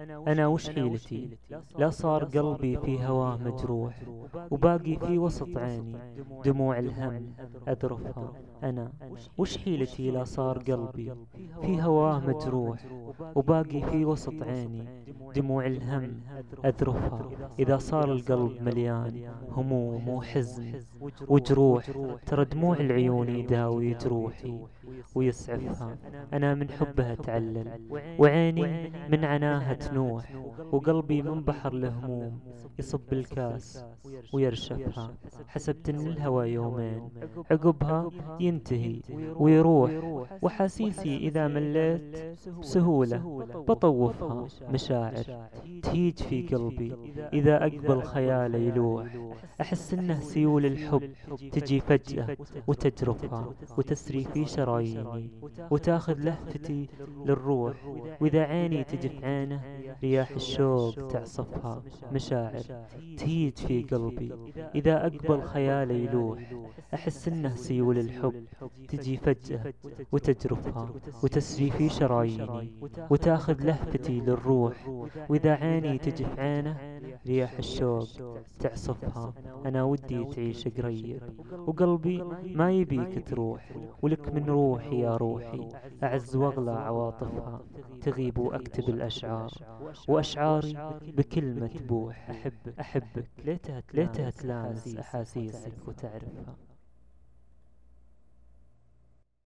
أنا وش حيلتي؟ لا صار قلبي في هواه مجروح وباقي في وسط عيني دموع الهم أذرفها أنا وش حيلتي؟ لا صار قلبي في هواه مجروح. وباقي في وسط عيني دموع الهم أذرفها إذا صار القلب مليان هموم وحزن. وجروح. ترى دموع العيون يداوي جروحي ويسعفها. أنا من حبها تعلل. وعيني من عناها. تنوح وقلبي من بحر الهموم يصب الكاس ويرشفها حسبت إن الهوى يومين عقبها ينتهي ويروح وحاسيسي إذا مليت بسهولة بطوفها مشاعر تهيج في قلبي إذا أقبل خياله يلوح أحس إنه سيول الحب تجي فجأة وتجرفها وتسري في شراييني وتأخذ لهفتي للروح وإذا عيني تجف عينه رياح الشوق تعصفها مشاعر تهيج في قلبي. إذا أقبل خيالي يلوح أحس إنه سيول الحب. تجي فجأة وتجرفها وتسري في شراييني وتأخذ لهفتي للروح. وإذا عيني تجف عينه رياح الشوق تعصفها. أنا ودي تعيش قريب وقلبي ما يبيك تروح. ولك من روحي يا روحي أعز وأغلى عواطفها. تغيب وأكتب الأشعار. وأشعاري بكلمة تبوح أحبك. أحبك. ليتها ليتها تلامس أحاسيسك وتعرفها.